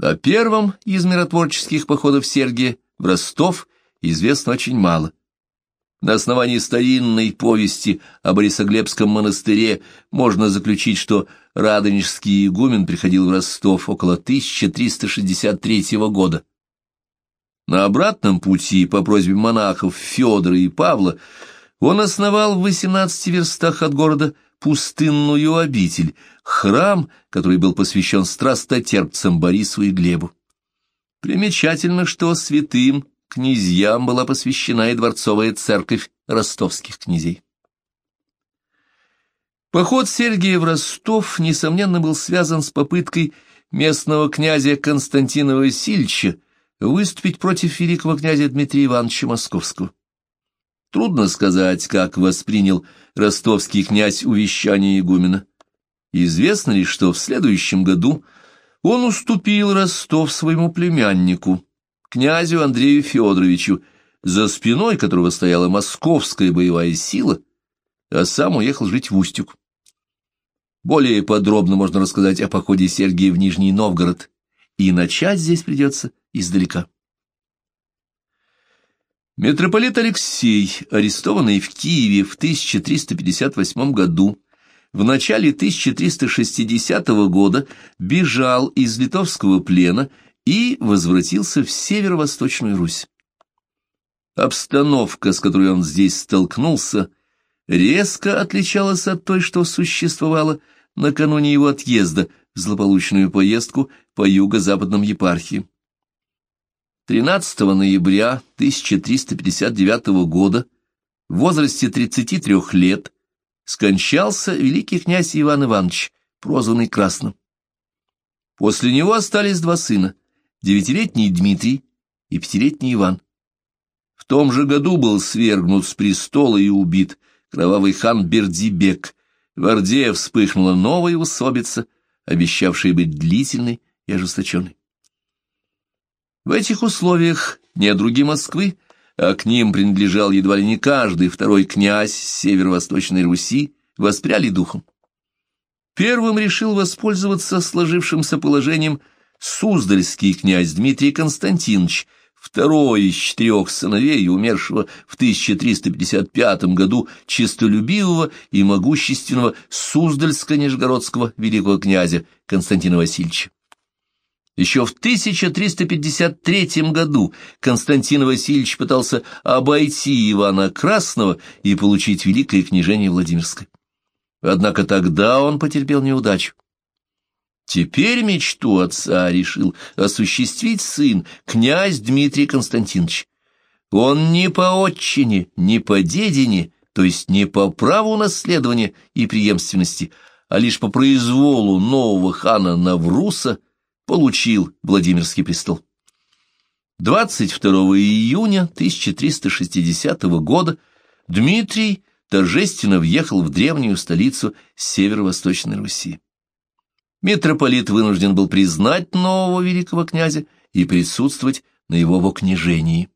О первом из миротворческих походов Сергия в Ростов известно очень мало. На основании старинной повести о Борисоглебском монастыре можно заключить, что Радонежский игумен приходил в Ростов около 1363 года. На обратном пути по просьбе монахов Федора и Павла он основал в 18 верстах от города пустынную обитель, храм, который был посвящен страстотерпцам Борису и Глебу. Примечательно, что святым князьям была посвящена и дворцовая церковь ростовских князей. Поход Сергия в Ростов, несомненно, был связан с попыткой местного князя Константина Васильевича выступить против великого князя Дмитрия Ивановича Московского. Трудно сказать, как воспринял ростовский князь увещание игумена. Известно ли, что в следующем году он уступил Ростов своему племяннику, князю Андрею Федоровичу, за спиной которого стояла московская боевая сила, а сам уехал жить в Устюг. Более подробно можно рассказать о походе Сергия в Нижний Новгород, и начать здесь придется издалека. Митрополит Алексей, арестованный в Киеве в 1358 году, в начале 1360 года бежал из литовского плена и возвратился в северо-восточную Русь. Обстановка, с которой он здесь столкнулся, резко отличалась от той, что существовала накануне его отъезда в злополучную поездку по юго-западным епархиям. 13 ноября 1359 года в возрасте 33 лет скончался великий князь Иван Иванович, прозванный Красным. После него остались два сына, девятилетний Дмитрий и пятилетний Иван. В том же году был свергнут с престола и убит кровавый хан Бердибек. В Орде вспыхнула новая усобица, обещавшая быть длительной и ожесточенной. В этих условиях недруги Москвы, а к ним принадлежал едва ли не каждый второй князь северо-восточной Руси, воспряли духом. Первым решил воспользоваться сложившимся положением Суздальский князь Дмитрий Константинович, второй из четырех сыновей, умершего в 1355 году чистолюбивого и могущественного Суздальско-Нижегородского великого князя Константина Васильевича. Еще в 1353 году Константин Васильевич пытался обойти Ивана Красного и получить великое княжение Владимирское. Однако тогда он потерпел неудачу. Теперь мечту отца решил осуществить сын, князь Дмитрий Константинович. Он не по отчине, не по дедине, то есть не по праву наследования и преемственности, а лишь по произволу нового хана Навруса получил Владимирский престол. 22 июня 1360 года Дмитрий торжественно въехал в древнюю столицу северо-восточной Руси. Митрополит вынужден был признать нового великого князя и присутствовать на его вокнижении.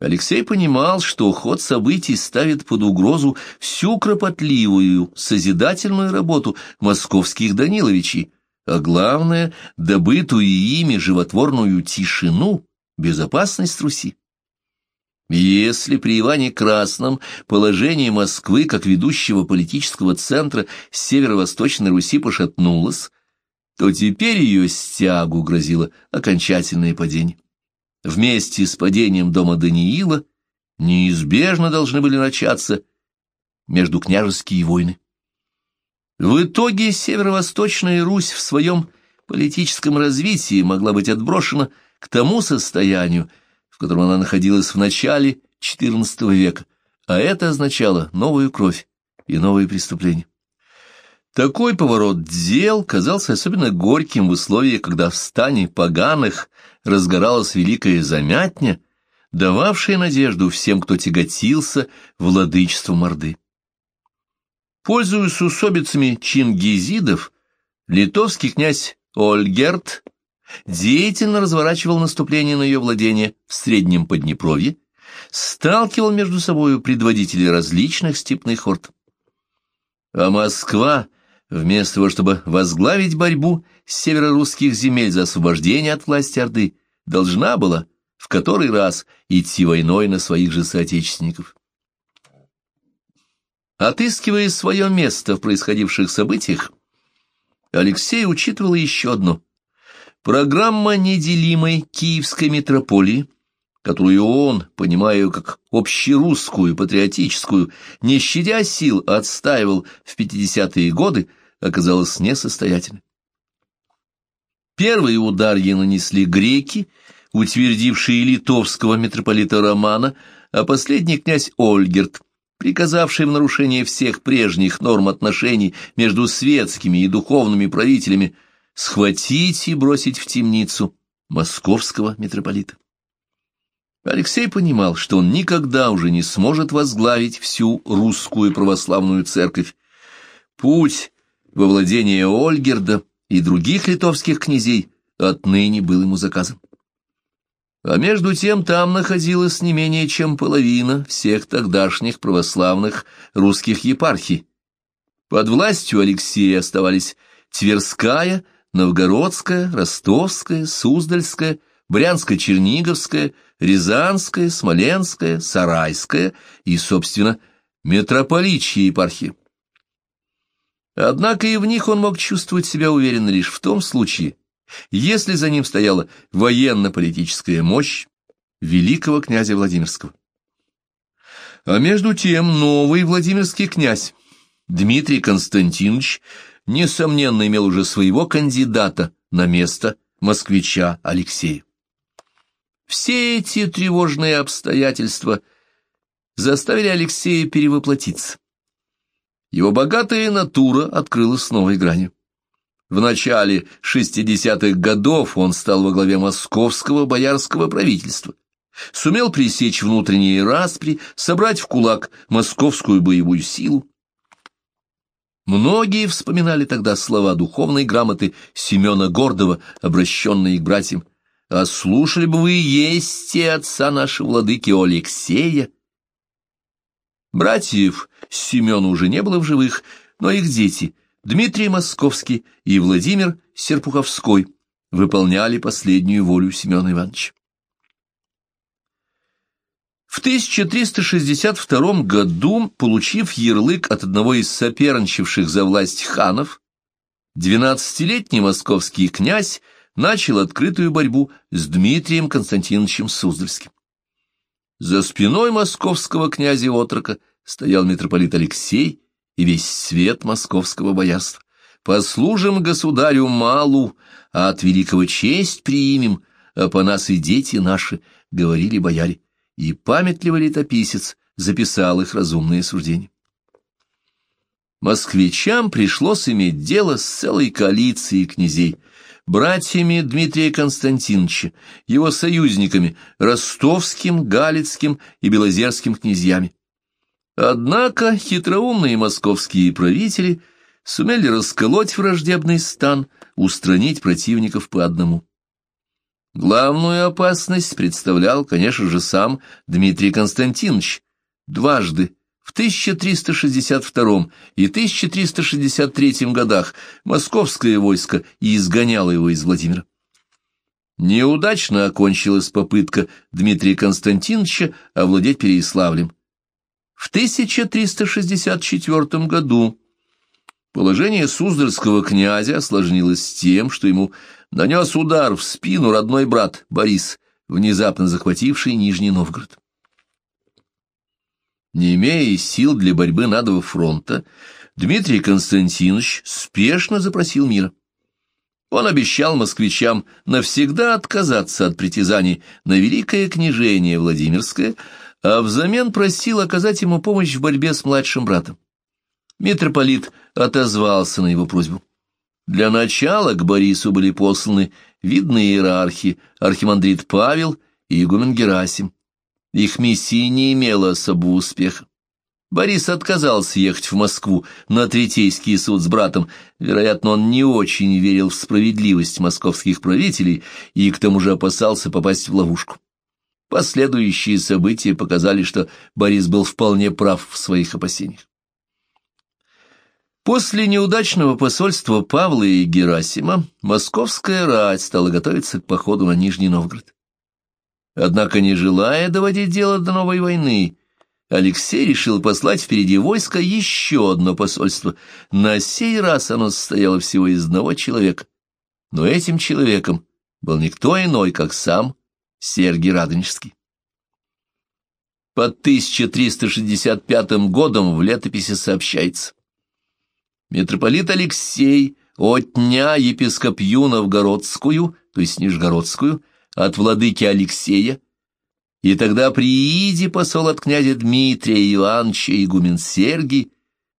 Алексей понимал, что ход событий ставит под угрозу всю кропотливую, созидательную работу московских Даниловичей, а главное, добытую ими животворную тишину, безопасность Руси. Если при Иване Красном положение Москвы как ведущего политического центра северо-восточной Руси пошатнулось, то теперь ее стягу грозило окончательное падение. Вместе с падением дома Даниила неизбежно должны были начаться между княжеские войны. В итоге северо-восточная Русь в своем политическом развитии могла быть отброшена к тому состоянию, в котором она находилась в начале XIV века, а это означало новую кровь и новые преступления. Такой поворот дел казался особенно горьким в условиях, когда в стане поганых разгоралась великая замятня, дававшая надежду всем, кто тяготился владычеством Орды. Пользуясь усобицами чингизидов, литовский князь Ольгерт деятельно разворачивал наступление на ее владение в Среднем Поднепровье, сталкивал между собою предводителей различных степных орд. А Москва, вместо того, чтобы возглавить борьбу северорусских земель за освобождение от власти Орды, должна была в который раз идти войной на своих же соотечественников. Отыскивая свое место в происходивших событиях, Алексей учитывал еще одно. Программа неделимой киевской метрополии, которую он, понимая как общерусскую, патриотическую, не щадя сил, отстаивал в 50-е годы, оказалась несостоятельной. Первый удар ей нанесли греки, утвердившие литовского митрополита Романа, а последний князь Ольгерт, приказавший в нарушение всех прежних норм отношений между светскими и духовными правителями схватить и бросить в темницу московского митрополита. Алексей понимал, что он никогда уже не сможет возглавить всю русскую православную церковь. Путь во владение Ольгерда и других литовских князей отныне был ему заказан. А между тем там находилось не менее чем половина всех тогдашних православных русских епархий. Под властью Алексея оставались Тверская, Новгородская, Ростовская, Суздальская, Брянско-Черниговская, Рязанская, Смоленская, Сарайская и, собственно, митрополичья епархии. Однако и в них он мог чувствовать себя уверенно лишь в том случае, если за ним стояла военно-политическая мощь великого князя Владимирского. А между тем новый Владимирский князь Дмитрий Константинович несомненно имел уже своего кандидата на место москвича Алексея. Все эти тревожные обстоятельства заставили Алексея перевоплотиться. Его богатая натура открылась с новой грани. В начале 60-х годов он стал во главе московского боярского правительства. Сумел пресечь внутренние распри, собрать в кулак московскую боевую силу. Многие вспоминали тогда слова духовной грамоты Семена Гордова, обращенные к братьям. «А слушали бы вы есть отца нашего владыки Алексея?» Братьев Семена уже не было в живых, но их дети — Дмитрий Московский и Владимир Серпуховской выполняли последнюю волю Семена Ивановича. В 1362 году, получив ярлык от одного из соперничавших за власть ханов, двенадцатилетний московский князь начал открытую борьбу с Дмитрием Константиновичем Суздальским. За спиной московского князя-отрока стоял митрополит Алексей, и весь свет московского боярства. Послужим государю малу, а от великого честь примем, а по нас и дети наши, — говорили бояре. И памятливый летописец записал их разумные суждения. Москвичам пришлось иметь дело с целой коалицией князей, братьями Дмитрия Константиновича, его союзниками, ростовским, галицким и белозерским князьями. Однако хитроумные московские правители сумели расколоть враждебный стан, устранить противников по одному. Главную опасность представлял, конечно же, сам Дмитрий Константинович. Дважды, в 1362 и 1363 годах, московское войско изгоняло его из Владимира. Неудачно окончилась попытка Дмитрия Константиновича овладеть Переяславлем. В 1364 году положение Суздальского князя осложнилось тем, что ему нанес удар в спину родной брат Борис, внезапно захвативший Нижний Новгород. Не имея сил для борьбы на два фронта, Дмитрий Константинович спешно запросил мира. Он обещал москвичам навсегда отказаться от притязаний на великое княжение Владимирское, а взамен просил оказать ему помощь в борьбе с младшим братом. Митрополит отозвался на его просьбу. Для начала к Борису были посланы видные иерархи, архимандрит Павел и игумен Герасим. Их миссия не имела особого успеха. Борис отказался ехать в Москву на Третейский суд с братом. Вероятно, он не очень верил в справедливость московских правителей и к тому же опасался попасть в ловушку. Последующие события показали, что Борис был вполне прав в своих опасениях. После неудачного посольства Павла и Герасима московская рать стала готовиться к походу на Нижний Новгород. Однако, не желая доводить дело до новой войны, Алексей решил послать впереди войска еще одно посольство. На сей раз оно состояло всего из одного человека. Но этим человеком был никто иной, как сам Сергий Радонежский. Под 1365 годом в летописи сообщается. Митрополит Алексей отня епископью Новгородскую, то есть Нижегородскую, от владыки Алексея, и тогда прииди посол от князя Дмитрия Ивановича игумен Сергий,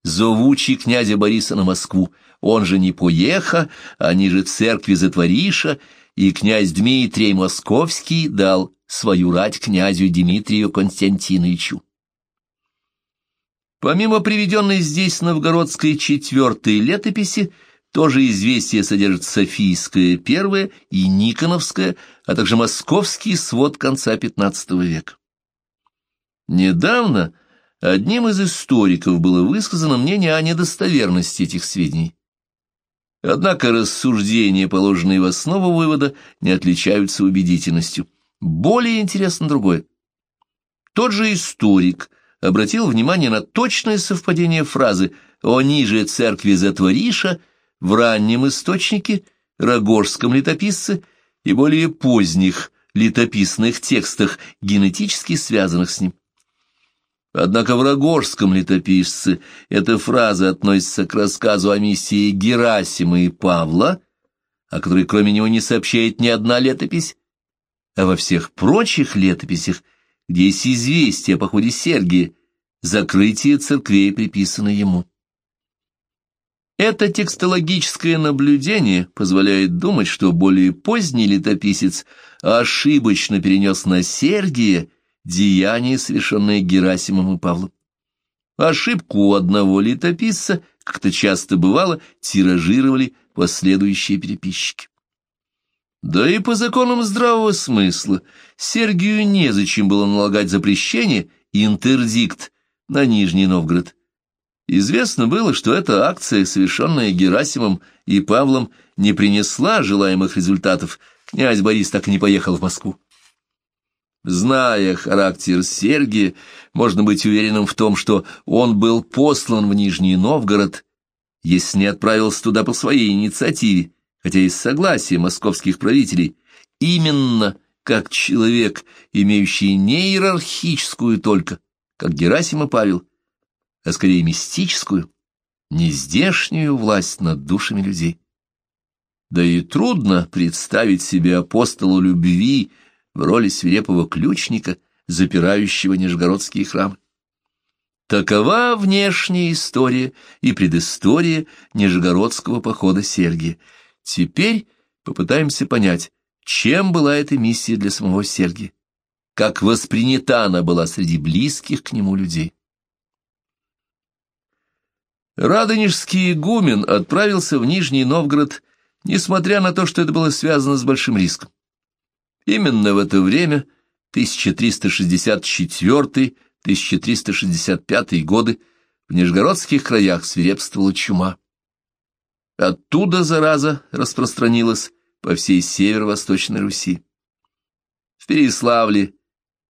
зовучий князя Бориса на Москву, он же не поеха, а ниже церкви затвориша, и князь Дмитрий Московский дал свою рать князю Дмитрию Константиновичу. Помимо приведенной здесь новгородской четвертой летописи, тоже известие содержит Софийское первое и Никоновское, а также московский свод конца XV века. Недавно одним из историков было высказано мнение о недостоверности этих сведений. Однако рассуждения, положенные в основу вывода, не отличаются убедительностью. Более интересно другое. Тот же историк обратил внимание на точное совпадение фразы «О ниже церкви затвориша» в раннем источнике, Рогожском летописце и более поздних летописных текстах, генетически связанных с ним. Однако в Рогожском летописце эта фраза относится к рассказу о миссии Герасима и Павла, о которой кроме него не сообщает ни одна летопись, а во всех прочих летописях, где есть известие о походе Сергия, закрытие церквей приписано ему. Это текстологическое наблюдение позволяет думать, что более поздний летописец ошибочно перенес на Сергия деяния, совершенные Герасимом и Павлом. Ошибку у одного летописца, как это часто бывало, тиражировали последующие переписчики. Да и по законам здравого смысла Сергию незачем было налагать запрещение интердикт на Нижний Новгород. Известно было, что эта акция, совершенная Герасимом и Павлом, не принесла желаемых результатов. Князь Борис так и не поехал в Москву. Зная характер Сергия, можно быть уверенным в том, что он был послан в Нижний Новгород, если не отправился туда по своей инициативе, хотя и с согласия московских правителей, именно как человек, имеющий не иерархическую только, как Герасим и Павел, а скорее мистическую, нездешнюю власть над душами людей. Да и трудно представить себе апостолу любви в роли свирепого ключника, запирающего нижегородские храмы. Такова внешняя история и предыстория нижегородского похода Сергия. Теперь попытаемся понять, чем была эта миссия для самого Сергия, как воспринята она была среди близких к нему людей. Радонежский игумен отправился в Нижний Новгород, несмотря на то, что это было связано с большим риском. Именно в это время, 1364-1365 годы, в Нижегородских краях свирепствовала чума. Оттуда зараза распространилась по всей северо-восточной Руси. В Переславле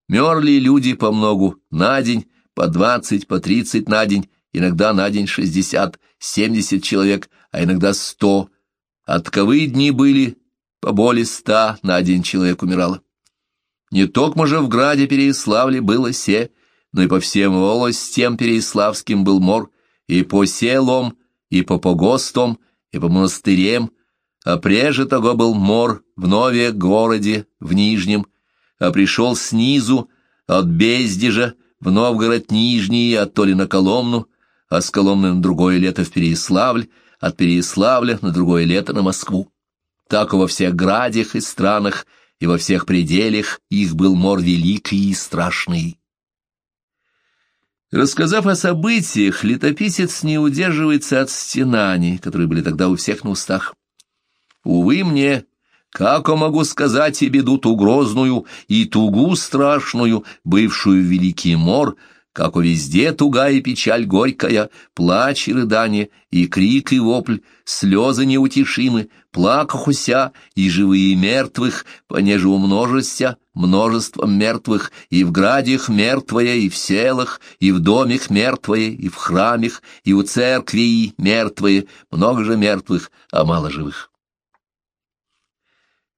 мерли люди по многу на день, по двадцать, по тридцать на день, иногда на день шестьдесят, семьдесят человек, а иногда сто. Отковые дни были, по боли ста на день человек умирало. Не только же в граде Переяславле было се, но и по всем волостям Переяславским был мор, и по селам, и по погостам, и по монастырям, а прежде того был мор в нове городе, в Нижнем, а пришел снизу, от Бездежа, в Новгород Нижний, от то ли на Коломну, а с Коломны на другое лето в Переяславль, от Переяславля на другое лето на Москву. Так во всех градях и странах, и во всех пределах их был мор великий и страшный. Рассказав о событиях, летописец не удерживается от стенаний, которые были тогда у всех на устах. «Увы мне, как я могу сказать и беду ту грозную, и тугу страшную, бывшую Великий мор, как у везде тугая печаль горькая, плач и рыдание, и крик и вопль, слезы неутешимы, плакахуся, и живые мертвых, понеже умножися множеством мертвых, и в градях мертвое, и в селах, и в домах мертвое, и в храмах, и у церкви мертвые, много же мертвых, а мало живых.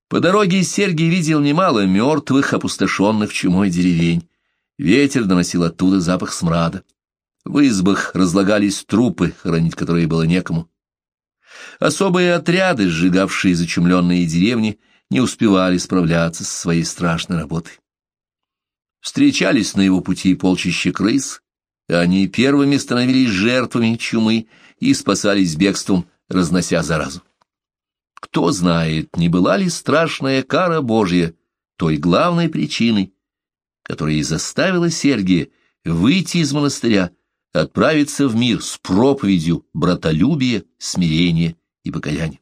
По дороге Сергий видел немало мертвых, опустошенных чумой деревень. Ветер доносил оттуда запах смрада. В избах разлагались трупы, хоронить которые было некому. Особые отряды, сжигавшие зачумленные деревни, не успевали справляться со своей страшной работой. Встречались на его пути полчища крыс, и они первыми становились жертвами чумы и спасались бегством, разнося заразу. Кто знает, не была ли страшная кара Божья той главной причиной, которая и заставила Сергия выйти из монастыря, отправиться в мир с проповедью братолюбия, смирения и покаяния.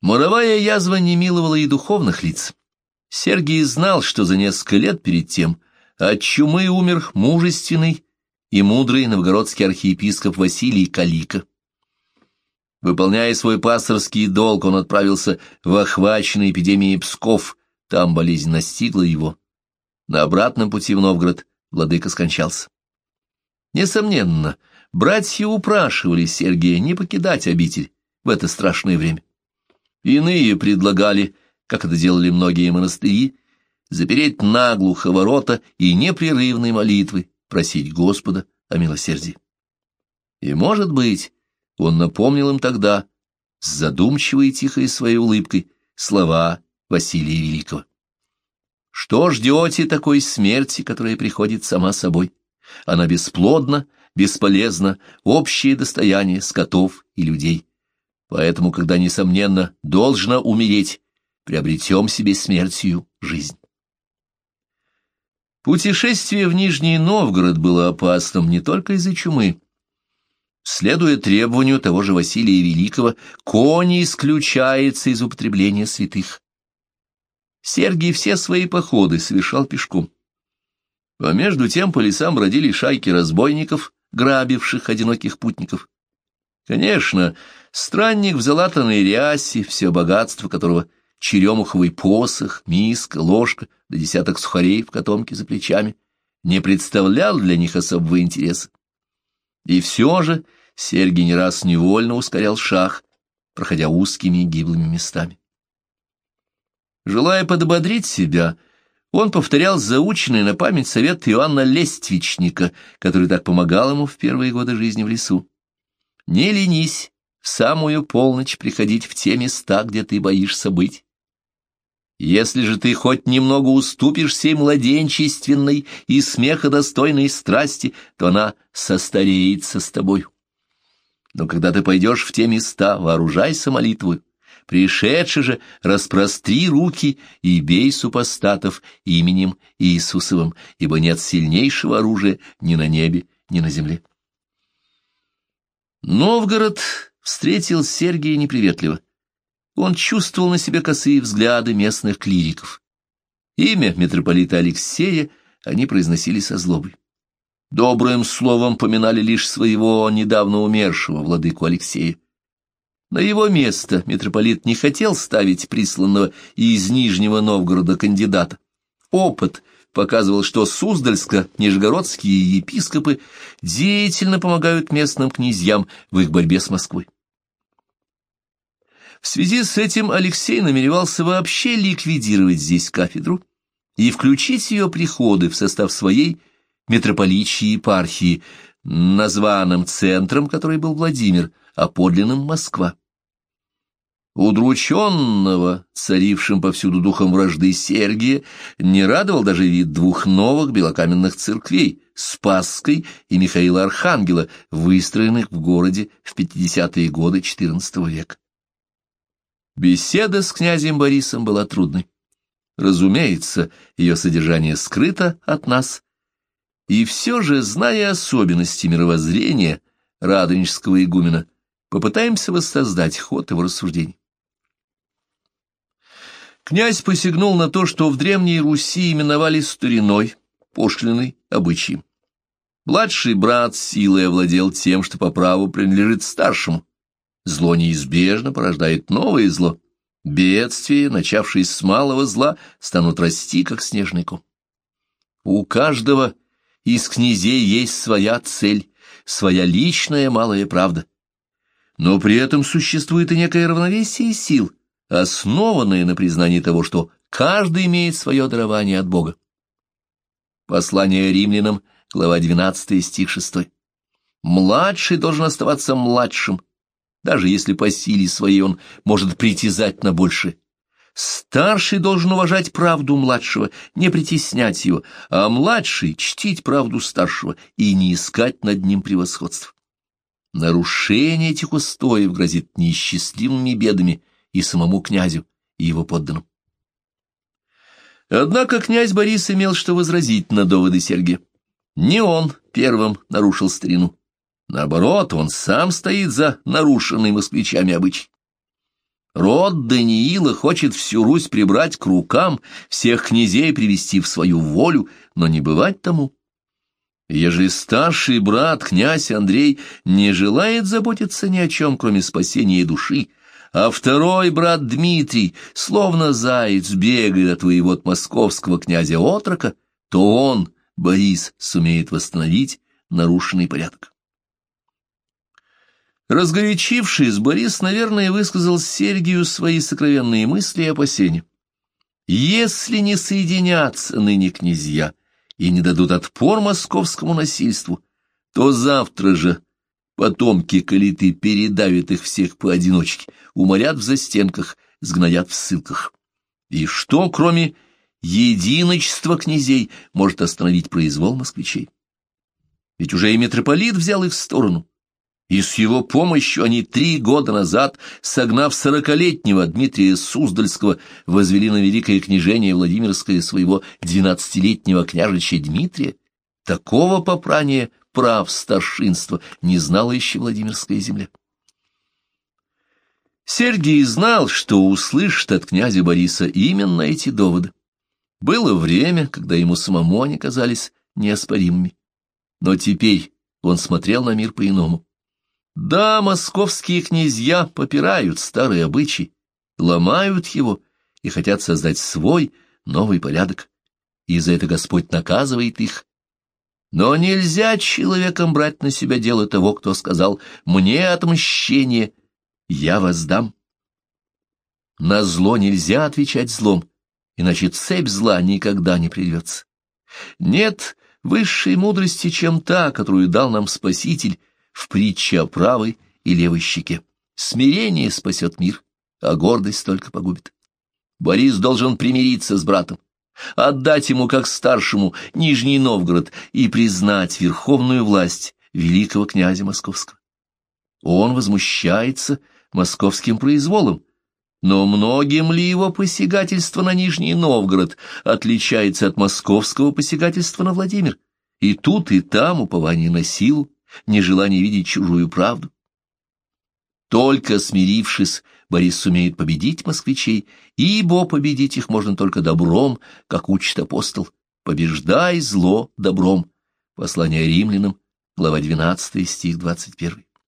Моровая язва не миловала и духовных лиц. Сергий знал, что за несколько лет перед тем от чумы умер мужественный и мудрый новгородский архиепископ Василий Калика. Выполняя свой пасторский долг, он отправился в охваченный эпидемией Псков, там болезнь настигла его. На обратном пути в Новгород владыка скончался. Несомненно, братья упрашивали Сергия не покидать обитель в это страшное время. Иные предлагали, как это делали многие монастыри, запереть наглухо ворота и непрерывной молитвы просить Господа о милосердии. И, может быть, он напомнил им тогда, с задумчивой и тихой своей улыбкой, слова Василия Великого. Что ждете такой смерти, которая приходит сама собой? Она бесплодна, бесполезна, общее достояние скотов и людей. Поэтому, когда, несомненно, должно умереть, приобретем себе смертью жизнь. Путешествие в Нижний Новгород было опасным не только из-за чумы. Следуя требованию того же Василия Великого, кони исключается из употребления святых. Сергий все свои походы совершал пешком. А между тем по лесам бродили шайки разбойников, грабивших одиноких путников. Конечно, странник в залатанной рясе, все богатство которого черемуховый посох, миска, ложка да десяток сухарей в котомке за плечами, не представлял для них особого интереса. И все же Сергий не раз невольно ускорял шаг, проходя узкими и гиблыми местами. Желая подбодрить себя, он повторял заученный на память совет Иоанна Лествичника, который так помогал ему в первые годы жизни в лесу. «Не ленись в самую полночь приходить в те места, где ты боишься быть. Если же ты хоть немного уступишь сей младенчественной и смеходостойной страсти, то она состареется с тобой. Но когда ты пойдешь в те места, вооружайся молитвой, Пришедший же распростри руки и бей супостатов именем Иисусовым, ибо нет сильнейшего оружия ни на небе, ни на земле. Новгород встретил Сергия неприветливо. Он чувствовал на себе косые взгляды местных клириков. Имя митрополита Алексея они произносили со злобой. Добрым словом поминали лишь своего недавно умершего владыку Алексея. На его место митрополит не хотел ставить присланного из Нижнего Новгорода кандидата. Опыт показывал, что Суздальско-Нижегородские епископы деятельно помогают местным князьям в их борьбе с Москвой. В связи с этим Алексей намеревался вообще ликвидировать здесь кафедру и включить ее приходы в состав своей митрополичьей епархии, названным центром который был Владимир, а подлинным Москва. Удрученного, царившим повсюду духом вражды Сергия, не радовал даже вид двух новых белокаменных церквей — Спасской и Михаила Архангела, выстроенных в городе в 50-е годы XIV века. Беседа с князем Борисом была трудной. Разумеется, ее содержание скрыто от нас. И все же, зная особенности мировоззрения радонежского игумена, попытаемся воссоздать ход его рассуждений. Князь посягнул на то, что в Древней Руси именовали стариной, пошлиной, обычаем. Младший брат силой овладел тем, что по праву принадлежит старшему. Зло неизбежно порождает новое зло. Бедствия, начавшиеся с малого зла, станут расти, как снежный ком. У каждого из князей есть своя цель, своя личная малая правда. Но при этом существует и некое равновесие сил, основанное на признании того, что каждый имеет свое дарование от Бога. Послание римлянам глава 12, стих 6. Младший должен оставаться младшим, даже если по силе своей он может притязать на большее. Старший должен уважать правду младшего, не притеснять его, а младший — чтить правду старшего и не искать над ним превосходства. Нарушение этих устоев грозит неисчислимыми бедами и самому князю, и его подданным. Однако князь Борис имел что возразить на доводы Сергия. Не он первым нарушил старину. Наоборот, он сам стоит за нарушенный москвичами обычай. Род Даниила хочет всю Русь прибрать к рукам, всех князей привести в свою волю, но не бывать тому. Ежели старший брат, князь Андрей, не желает заботиться ни о чем, кроме спасения души, а второй брат Дмитрий, словно заяц, бегает от воевод московского князя Отрока, то он, Борис сумеет восстановить нарушенный порядок. Разгорячившись, Борис, наверное, высказал Сергию свои сокровенные мысли и опасения. Если не соединятся ныне князья и не дадут отпор московскому насильству, то завтра же потомки Калиты передавят их всех поодиночке, уморят в застенках, сгноят в ссылках. И что, кроме единочество князей может остановить произвол москвичей. Ведь уже и митрополит взял их в сторону, и с его помощью они три года назад, согнав сорокалетнего Дмитрия Суздальского, возвели на великое княжение Владимирское своего двенадцатилетнего княжича Дмитрия. Такого попрания прав старшинства не знала еще Владимирская земля. Сергий знал, что услышит от князя Бориса именно эти доводы. Было время, когда ему самому они казались неоспоримыми. Но теперь он смотрел на мир по-иному. Да, московские князья попирают старые обычаи, ломают его и хотят создать свой новый порядок, и за это Господь наказывает их. Но нельзя человеком брать на себя дело того, кто сказал «мне отмщение, я воздам». На зло нельзя отвечать злом, иначе цепь зла никогда не придется. Нет высшей мудрости, чем та, которую дал нам Спаситель в притче о правой и левой щеке. Смирение спасет мир, а гордость только погубит. Борис должен примириться с братом, отдать ему как старшему Нижний Новгород и признать верховную власть великого князя Московского. Он возмущается московским произволом, но многим ли его посягательство на Нижний Новгород отличается от московского посягательства на Владимир? И тут, и там упование на силу, нежелание видеть чужую правду. Только смирившись, Борис сумеет победить москвичей, ибо победить их можно только добром, как учит апостол. «Побеждай зло добром». Послание римлянам, глава 12, стих 21.